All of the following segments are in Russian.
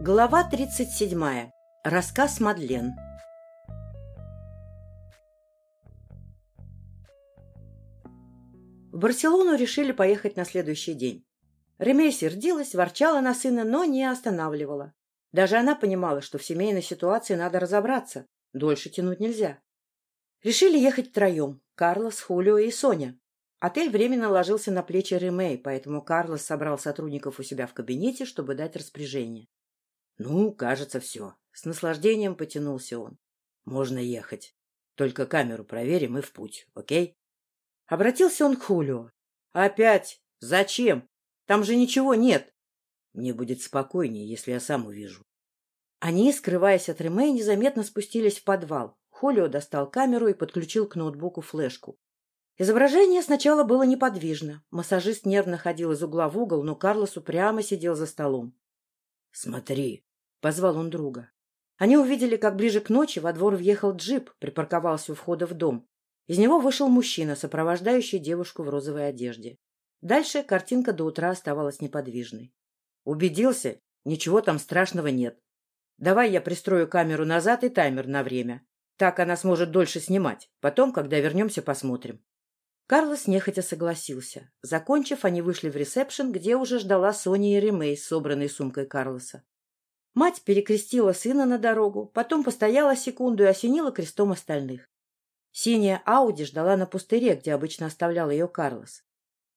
Глава 37. Рассказ Мадлен. В Барселону решили поехать на следующий день. Ремей сердилась, ворчала на сына, но не останавливала. Даже она понимала, что в семейной ситуации надо разобраться, дольше тянуть нельзя. Решили ехать втроем – Карлос, Хулио и Соня. Отель временно ложился на плечи Ремей, поэтому Карлос собрал сотрудников у себя в кабинете, чтобы дать распоряжение. Ну, кажется, все. С наслаждением потянулся он. Можно ехать. Только камеру проверим и в путь, окей? Обратился он к Хулио. Опять? Зачем? Там же ничего нет. Мне будет спокойнее, если я сам увижу. Они, скрываясь от Реме, незаметно спустились в подвал. Хулио достал камеру и подключил к ноутбуку флешку. Изображение сначала было неподвижно. Массажист нервно ходил из угла в угол, но Карлос упрямо сидел за столом. — Смотри, — позвал он друга. Они увидели, как ближе к ночи во двор въехал джип, припарковался у входа в дом. Из него вышел мужчина, сопровождающий девушку в розовой одежде. Дальше картинка до утра оставалась неподвижной. Убедился? Ничего там страшного нет. Давай я пристрою камеру назад и таймер на время. Так она сможет дольше снимать. Потом, когда вернемся, посмотрим. Карлос нехотя согласился. Закончив, они вышли в ресепшн, где уже ждала Соня и Ремей с собранной сумкой Карлоса. Мать перекрестила сына на дорогу, потом постояла секунду и осенила крестом остальных. Синяя Ауди ждала на пустыре, где обычно оставлял ее Карлос.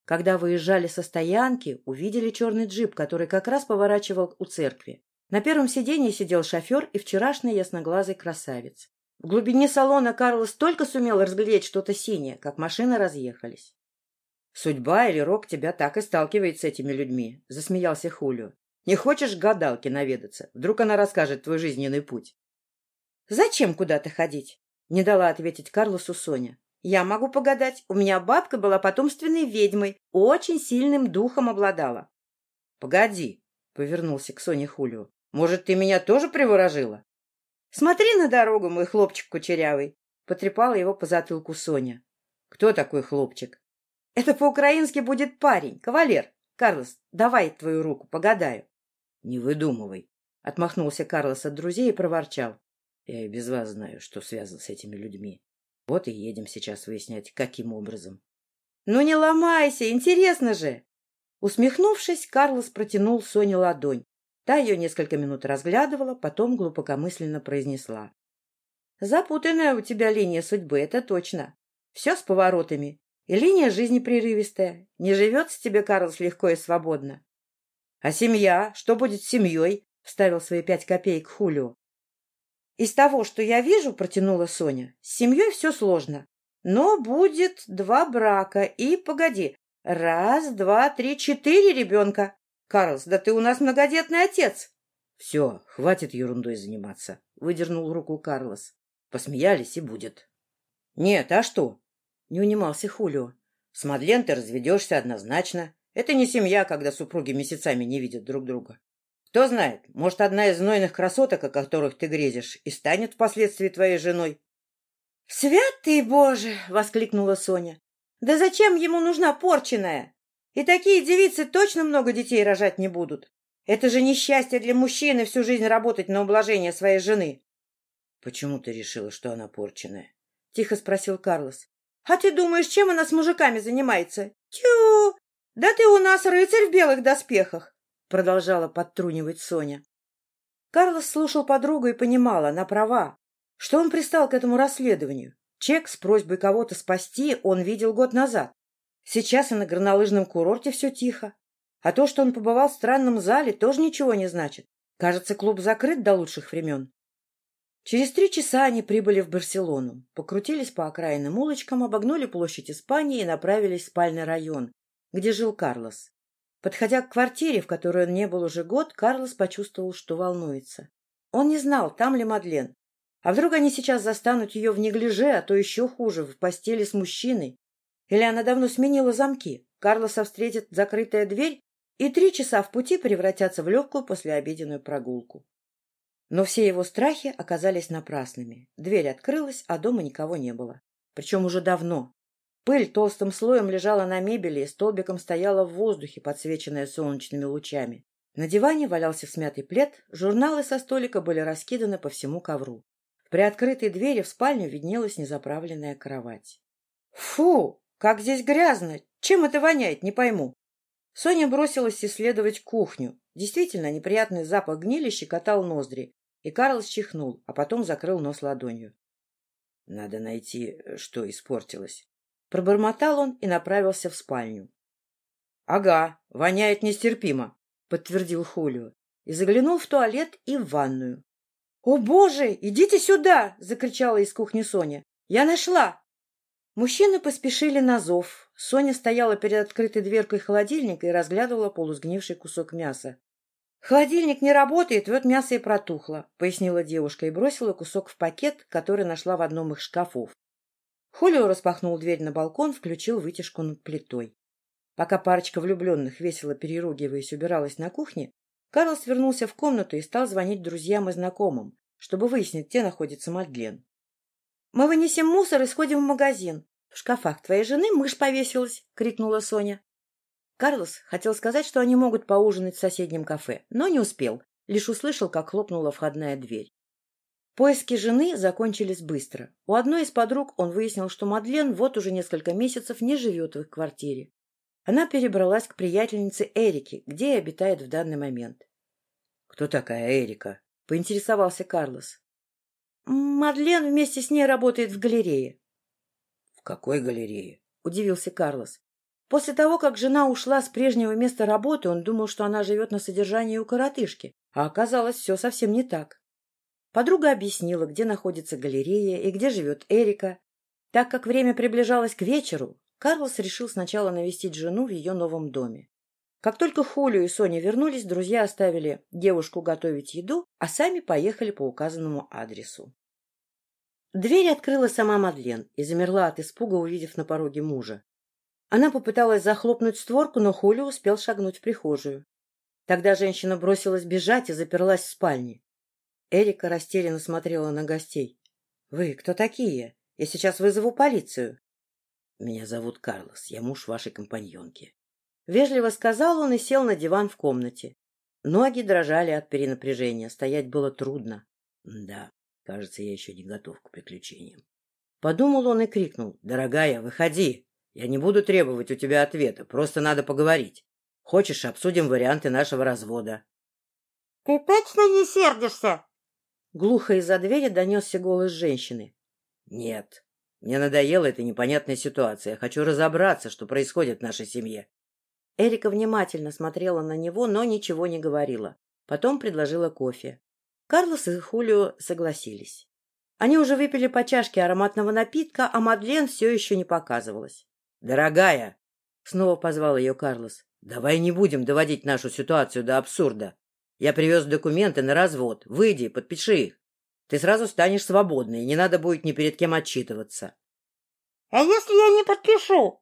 Когда выезжали со стоянки, увидели черный джип, который как раз поворачивал у церкви. На первом сиденье сидел шофер и вчерашний ясноглазый красавец. В глубине салона Карлос только сумел разглядеть что-то синее, как машины разъехались. — Судьба или рок тебя так и сталкивает с этими людьми, — засмеялся Хулио. Не хочешь к гадалке наведаться? Вдруг она расскажет твой жизненный путь. — Зачем куда-то ходить? — не дала ответить Карлосу Соня. — Я могу погадать. У меня бабка была потомственной ведьмой, очень сильным духом обладала. — Погоди, — повернулся к Соне Хулио. — Может, ты меня тоже приворожила? — Смотри на дорогу, мой хлопчик кучерявый, — потрепала его по затылку Соня. — Кто такой хлопчик? — Это по-украински будет парень, кавалер. Карлос, давай твою руку, погадаю. — Не выдумывай, — отмахнулся Карлос от друзей и проворчал. — Я и без вас знаю, что связан с этими людьми. Вот и едем сейчас выяснять, каким образом. — Ну не ломайся, интересно же! Усмехнувшись, Карлос протянул Соне ладонь. Та ее несколько минут разглядывала, потом глубокомысленно произнесла. — Запутанная у тебя линия судьбы, это точно. Все с поворотами. И линия жизни прерывистая. Не живется тебе, Карлос, легко и свободно. — А семья? Что будет с семьей? — вставил свои пять копеек Хулио. — Из того, что я вижу, — протянула Соня, — с семьей все сложно. Но будет два брака. И, погоди, раз, два, три, четыре ребенка. Карлс, да ты у нас многодетный отец. — Все, хватит ерундой заниматься, — выдернул руку Карлос. Посмеялись и будет. — Нет, а что? — не унимался Хулио. — С Мадлен ты разведешься однозначно. Это не семья, когда супруги месяцами не видят друг друга. Кто знает, может, одна из знойных красоток, о которых ты грезишь, и станет впоследствии твоей женой. — Святый Боже! — воскликнула Соня. — Да зачем ему нужна порченая? И такие девицы точно много детей рожать не будут. Это же несчастье для мужчины всю жизнь работать на ублажение своей жены. — Почему ты решила, что она порченая? — тихо спросил Карлос. — А ты думаешь, чем она с мужиками занимается? Тю! «Да ты у нас рыцарь в белых доспехах!» — продолжала подтрунивать Соня. Карлос слушал подругу и понимал, она права. Что он пристал к этому расследованию? Чек с просьбой кого-то спасти он видел год назад. Сейчас и на горнолыжном курорте все тихо. А то, что он побывал в странном зале, тоже ничего не значит. Кажется, клуб закрыт до лучших времен. Через три часа они прибыли в Барселону, покрутились по окраинным улочкам, обогнули площадь Испании и направились в спальный район, где жил Карлос. Подходя к квартире, в которой он не был уже год, Карлос почувствовал, что волнуется. Он не знал, там ли Мадлен. А вдруг они сейчас застанут ее в неглиже, а то еще хуже, в постели с мужчиной? Или она давно сменила замки? Карлоса встретит закрытая дверь, и три часа в пути превратятся в легкую послеобеденную прогулку. Но все его страхи оказались напрасными. Дверь открылась, а дома никого не было. Причем уже давно. Пыль толстым слоем лежала на мебели и столбиком стояла в воздухе, подсвеченная солнечными лучами. На диване валялся смятый плед, журналы со столика были раскиданы по всему ковру. В приоткрытой двери в спальню виднелась незаправленная кровать. «Фу! Как здесь грязно! Чем это воняет, не пойму!» Соня бросилась исследовать кухню. Действительно, неприятный запах гнили щекотал ноздри, и Карлос чихнул, а потом закрыл нос ладонью. — Надо найти, что испортилось. Пробормотал он и направился в спальню. — Ага, воняет нестерпимо, — подтвердил Хулио. И заглянул в туалет и в ванную. — О, боже, идите сюда! — закричала из кухни Соня. — Я нашла! Мужчины поспешили на зов. Соня стояла перед открытой дверкой холодильника и разглядывала полусгнивший кусок мяса. «Холодильник не работает, вот мясо и протухло», — пояснила девушка и бросила кусок в пакет, который нашла в одном из шкафов. Хулио распахнул дверь на балкон, включил вытяжку над плитой. Пока парочка влюбленных, весело переругиваясь, убиралась на кухне, Карлос вернулся в комнату и стал звонить друзьям и знакомым, чтобы выяснить, где находится Мадлен. — Мы вынесем мусор и сходим в магазин. В шкафах твоей жены мышь повесилась, — крикнула Соня. Карлос хотел сказать, что они могут поужинать в соседнем кафе, но не успел, лишь услышал, как хлопнула входная дверь. Поиски жены закончились быстро. У одной из подруг он выяснил, что Мадлен вот уже несколько месяцев не живет в их квартире. Она перебралась к приятельнице Эрике, где и обитает в данный момент. — Кто такая Эрика? — поинтересовался Карлос. — Мадлен вместе с ней работает в галерее. — В какой галерее? — удивился Карлос. После того, как жена ушла с прежнего места работы, он думал, что она живет на содержании у коротышки, а оказалось все совсем не так. Подруга объяснила, где находится галерея и где живет Эрика. Так как время приближалось к вечеру, Карлос решил сначала навестить жену в ее новом доме. Как только Хулио и Соня вернулись, друзья оставили девушку готовить еду, а сами поехали по указанному адресу. Дверь открыла сама Мадлен и замерла от испуга, увидев на пороге мужа. Она попыталась захлопнуть створку, но Хули успел шагнуть в прихожую. Тогда женщина бросилась бежать и заперлась в спальне. Эрика растерянно смотрела на гостей. — Вы кто такие? Я сейчас вызову полицию. — Меня зовут Карлос, я муж вашей компаньонки. Вежливо сказал он и сел на диван в комнате. Ноги дрожали от перенапряжения, стоять было трудно. Да, кажется, я еще не готов к приключениям. Подумал он и крикнул. — Дорогая, выходи! Я не буду требовать у тебя ответа, просто надо поговорить. Хочешь, обсудим варианты нашего развода. — Ты точно не сердишься? Глухо из-за двери донесся голос женщины. — Нет. Мне надоела эта непонятная ситуация. Я хочу разобраться, что происходит в нашей семье. Эрика внимательно смотрела на него, но ничего не говорила. Потом предложила кофе. Карлос и Хулио согласились. Они уже выпили по чашке ароматного напитка, а Мадлен все еще не показывалась. «Дорогая!» — снова позвал ее Карлос. «Давай не будем доводить нашу ситуацию до абсурда. Я привез документы на развод. Выйди, подпиши их. Ты сразу станешь свободной, не надо будет ни перед кем отчитываться». «А если я не подпишу?»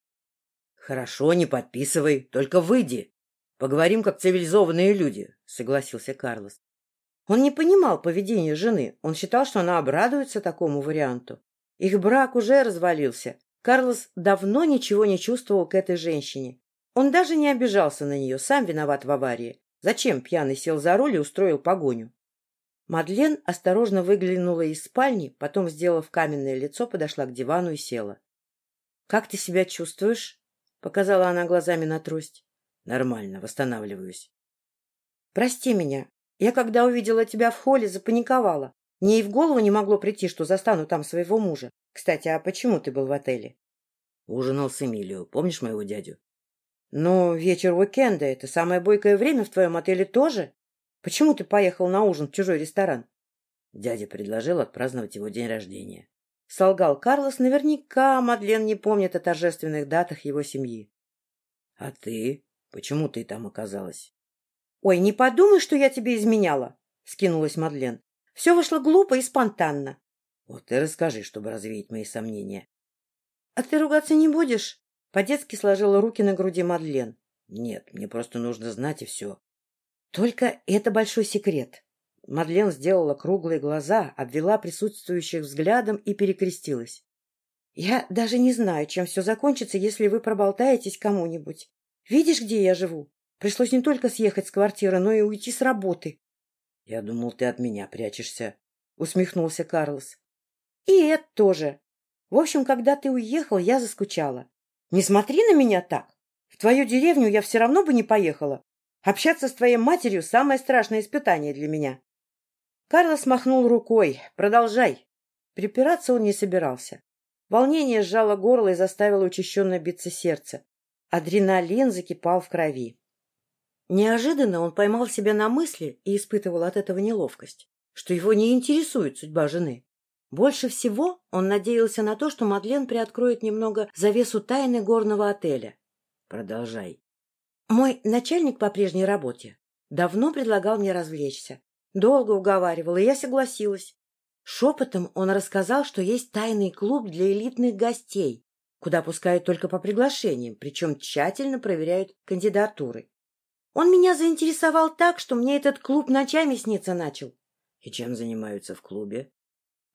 «Хорошо, не подписывай, только выйди. Поговорим как цивилизованные люди», — согласился Карлос. Он не понимал поведения жены. Он считал, что она обрадуется такому варианту. Их брак уже развалился, Карлос давно ничего не чувствовал к этой женщине. Он даже не обижался на нее, сам виноват в аварии. Зачем пьяный сел за руль и устроил погоню? Мадлен осторожно выглянула из спальни, потом, сделав каменное лицо, подошла к дивану и села. — Как ты себя чувствуешь? — показала она глазами на трость. — Нормально, восстанавливаюсь. — Прости меня. Я, когда увидела тебя в холле, запаниковала. Мне и в голову не могло прийти, что застану там своего мужа. Кстати, а почему ты был в отеле? Ужинал с Эмилио. Помнишь моего дядю? Ну, вечер уикенда — это самое бойкое время в твоем отеле тоже. Почему ты поехал на ужин в чужой ресторан? Дядя предложил отпраздновать его день рождения. Солгал Карлос, наверняка Мадлен не помнит о торжественных датах его семьи. — А ты? Почему ты там оказалась? — Ой, не подумай, что я тебе изменяла, — скинулась Мадлен. — Все вышло глупо и спонтанно. Вот ты расскажи, чтобы развеять мои сомнения. — А ты ругаться не будешь? По-детски сложила руки на груди Мадлен. — Нет, мне просто нужно знать и все. — Только это большой секрет. Мадлен сделала круглые глаза, обвела присутствующих взглядом и перекрестилась. — Я даже не знаю, чем все закончится, если вы проболтаетесь кому-нибудь. Видишь, где я живу? Пришлось не только съехать с квартиры, но и уйти с работы. — Я думал, ты от меня прячешься, — усмехнулся Карлос. — И это тоже. В общем, когда ты уехал, я заскучала. Не смотри на меня так. В твою деревню я все равно бы не поехала. Общаться с твоей матерью — самое страшное испытание для меня. Карлос махнул рукой. Продолжай. Припираться он не собирался. Волнение сжало горло и заставило учащенно биться сердце. Адреналин закипал в крови. Неожиданно он поймал себя на мысли и испытывал от этого неловкость, что его не интересует судьба жены. Больше всего он надеялся на то, что Мадлен приоткроет немного завесу тайны горного отеля. Продолжай. Мой начальник по прежней работе давно предлагал мне развлечься. Долго уговаривал, и я согласилась. Шепотом он рассказал, что есть тайный клуб для элитных гостей, куда пускают только по приглашениям, причем тщательно проверяют кандидатуры. Он меня заинтересовал так, что мне этот клуб ночами снится начал. — И чем занимаются в клубе? —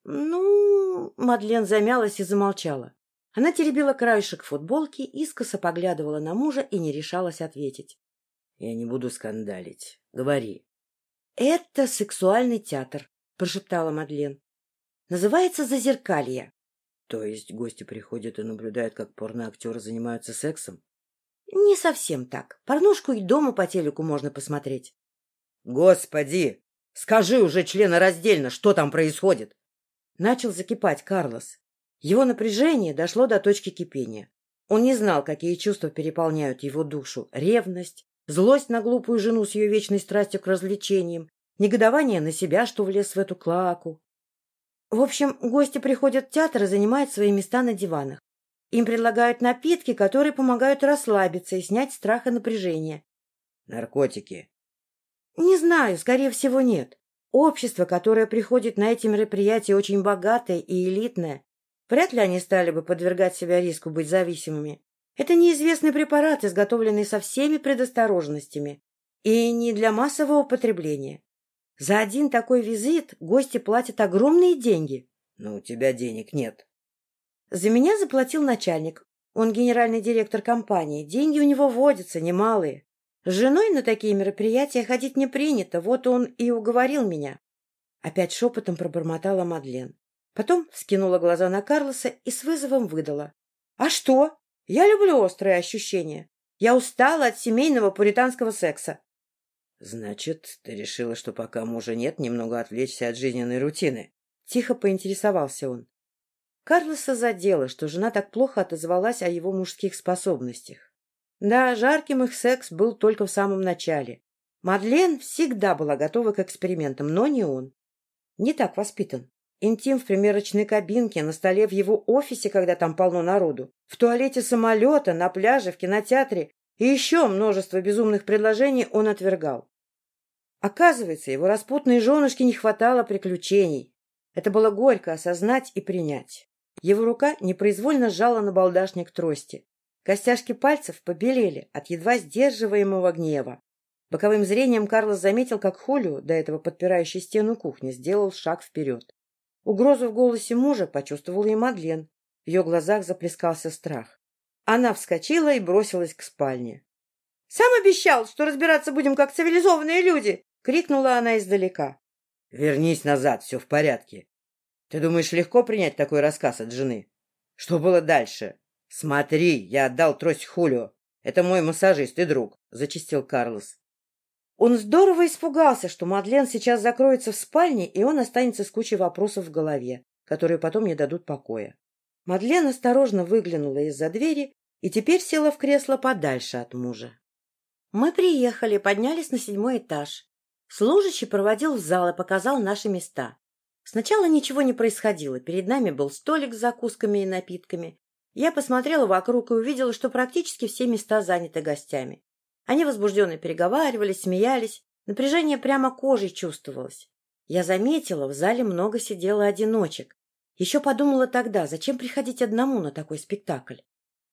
Ну... — Мадлен замялась и замолчала. Она теребила краешек футболки, искоса поглядывала на мужа и не решалась ответить. — Я не буду скандалить. Говори. — Это сексуальный театр, — прошептала Мадлен. — Называется «Зазеркалье». — То есть гости приходят и наблюдают, как порноактеры занимаются сексом? — Не совсем так. Порнушку и дома по телеку можно посмотреть. — Господи! Скажи уже членораздельно, что там происходит? Начал закипать Карлос. Его напряжение дошло до точки кипения. Он не знал, какие чувства переполняют его душу. Ревность, злость на глупую жену с ее вечной страстью к развлечениям, негодование на себя, что влез в эту клаку. В общем, гости приходят в театр и занимают свои места на диванах. Им предлагают напитки, которые помогают расслабиться и снять страх и напряжение. Наркотики. Не знаю, скорее всего, нет. Общество, которое приходит на эти мероприятия, очень богатое и элитное. Вряд ли они стали бы подвергать себя риску быть зависимыми. Это неизвестный препарат, изготовленный со всеми предосторожностями и не для массового потребления. За один такой визит гости платят огромные деньги. Но у тебя денег нет. За меня заплатил начальник. Он генеральный директор компании. Деньги у него водятся, немалые. С женой на такие мероприятия ходить не принято, вот он и уговорил меня. Опять шепотом пробормотала Мадлен. Потом вскинула глаза на Карлоса и с вызовом выдала. — А что? Я люблю острые ощущения. Я устала от семейного пуританского секса. — Значит, ты решила, что пока мужа нет, немного отвлечься от жизненной рутины? Тихо поинтересовался он. Карлоса задело, что жена так плохо отозвалась о его мужских способностях. Да, жарким их секс был только в самом начале. Мадлен всегда была готова к экспериментам, но не он. Не так воспитан. Интим в примерочной кабинке, на столе в его офисе, когда там полно народу, в туалете самолета, на пляже, в кинотеатре и еще множество безумных предложений он отвергал. Оказывается, его распутной женушке не хватало приключений. Это было горько осознать и принять. Его рука непроизвольно сжала на балдашник трости. Костяшки пальцев побелели от едва сдерживаемого гнева. Боковым зрением Карлос заметил, как Холю, до этого подпирающий стену кухни, сделал шаг вперед. Угрозу в голосе мужа почувствовала и Мадлен. В ее глазах заплескался страх. Она вскочила и бросилась к спальне. — Сам обещал, что разбираться будем как цивилизованные люди! — крикнула она издалека. — Вернись назад, все в порядке. Ты думаешь, легко принять такой рассказ от жены? Что было дальше? Смотри, я отдал трость Хулио. Это мой массажист и друг, — зачистил Карлос. Он здорово испугался, что Мадлен сейчас закроется в спальне, и он останется с кучей вопросов в голове, которые потом не дадут покоя. Мадлен осторожно выглянула из-за двери и теперь села в кресло подальше от мужа. Мы приехали, поднялись на седьмой этаж. Служащий проводил в зал и показал наши места. Сначала ничего не происходило. Перед нами был столик с закусками и напитками. Я посмотрела вокруг и увидела, что практически все места заняты гостями. Они возбужденно переговаривались, смеялись. Напряжение прямо кожей чувствовалось. Я заметила, в зале много сидело одиночек. Еще подумала тогда, зачем приходить одному на такой спектакль.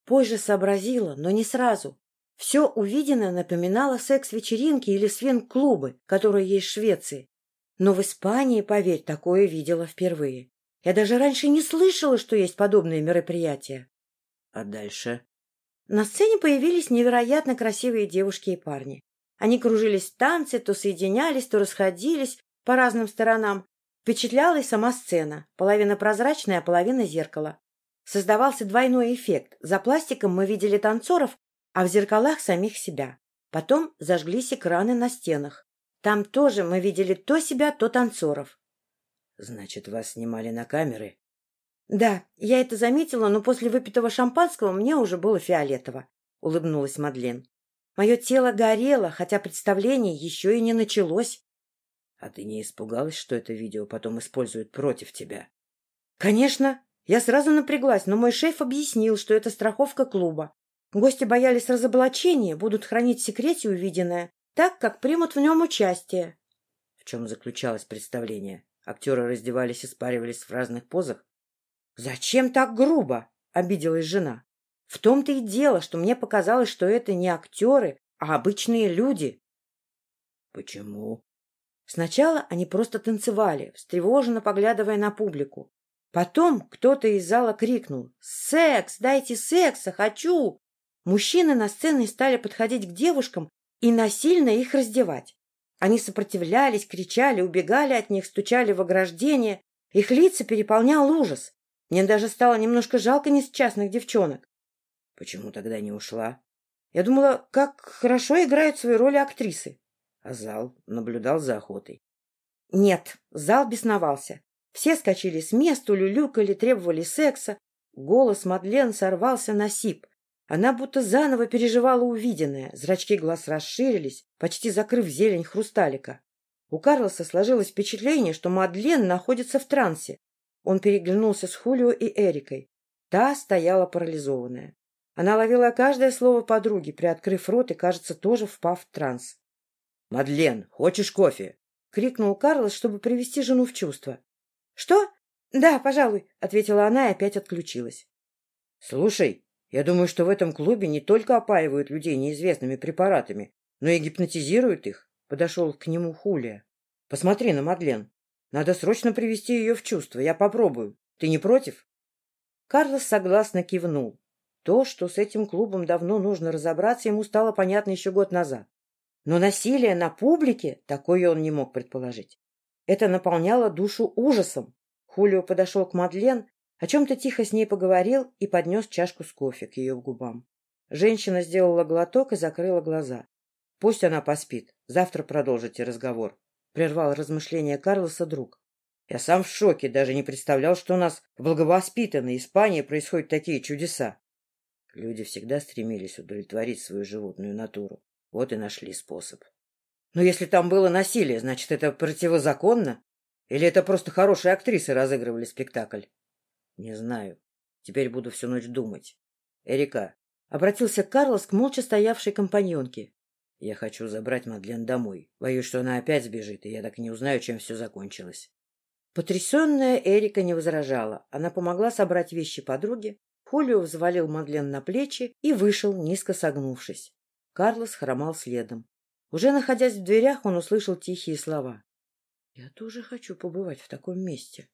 Позже сообразила, но не сразу. Все увиденное напоминало секс-вечеринки или свинг-клубы, которые есть в Швеции. Но в Испании, поверь, такое видела впервые. Я даже раньше не слышала, что есть подобные мероприятия. — А дальше? На сцене появились невероятно красивые девушки и парни. Они кружились в танце, то соединялись, то расходились по разным сторонам. Впечатляла и сама сцена, половина прозрачная, а половина зеркала. Создавался двойной эффект. За пластиком мы видели танцоров, а в зеркалах самих себя. Потом зажглись экраны на стенах. Там тоже мы видели то себя, то танцоров. — Значит, вас снимали на камеры? — Да, я это заметила, но после выпитого шампанского мне уже было фиолетово, — улыбнулась Мадлен. Мое тело горело, хотя представление еще и не началось. — А ты не испугалась, что это видео потом используют против тебя? — Конечно. Я сразу напряглась, но мой шеф объяснил, что это страховка клуба. Гости боялись разоблачения, будут хранить в секрете увиденное, так как примут в нем участие. В чем заключалось представление? Актеры раздевались и спаривались в разных позах? — Зачем так грубо? — обиделась жена. — В том-то и дело, что мне показалось, что это не актеры, а обычные люди. — Почему? Сначала они просто танцевали, встревоженно поглядывая на публику. Потом кто-то из зала крикнул «Секс! Дайте секса! Хочу!» Мужчины на сцене стали подходить к девушкам и насильно их раздевать. Они сопротивлялись, кричали, убегали от них, стучали в ограждение. Их лица переполнял ужас. Мне даже стало немножко жалко несчастных девчонок. — Почему тогда не ушла? Я думала, как хорошо играют свои роли актрисы. А зал наблюдал за охотой. Нет, зал бесновался. Все скачали с места, люлюкали, требовали секса. Голос Мадлен сорвался на сип. Она будто заново переживала увиденное. Зрачки глаз расширились, почти закрыв зелень хрусталика. У Карлоса сложилось впечатление, что Мадлен находится в трансе. Он переглянулся с Хулио и Эрикой. Та стояла парализованная. Она ловила каждое слово подруги, приоткрыв рот и, кажется, тоже впав в транс. — Мадлен, хочешь кофе? — крикнул Карлос, чтобы привести жену в чувство. — Что? — Да, пожалуй, — ответила она и опять отключилась. — Слушай, я думаю, что в этом клубе не только опаивают людей неизвестными препаратами, но и гипнотизируют их. Подошел к нему Хулия. — Посмотри на Мадлен. Надо срочно привести ее в чувство. Я попробую. Ты не против? Карлос согласно кивнул. То, что с этим клубом давно нужно разобраться, ему стало понятно еще год назад. Но насилие на публике, такое он не мог предположить. Это наполняло душу ужасом. Хулио подошел к Мадлен, о чем-то тихо с ней поговорил и поднес чашку с кофе к ее губам. Женщина сделала глоток и закрыла глаза. — Пусть она поспит. Завтра продолжите разговор. — прервал размышления Карлоса друг. — Я сам в шоке, даже не представлял, что у нас в благовоспитанной Испании происходят такие чудеса. Люди всегда стремились удовлетворить свою животную натуру. Вот и нашли способ. Но если там было насилие, значит, это противозаконно? Или это просто хорошие актрисы разыгрывали спектакль? Не знаю. Теперь буду всю ночь думать. Эрика, обратился Карлос к молча стоявшей компаньонке. Я хочу забрать Мадлен домой. Боюсь, что она опять сбежит, и я так и не узнаю, чем все закончилось. Потрясенная Эрика не возражала. Она помогла собрать вещи подруги. Хулио взвалил Мадлен на плечи и вышел, низко согнувшись. Карлос хромал следом. Уже находясь в дверях, он услышал тихие слова. — Я тоже хочу побывать в таком месте.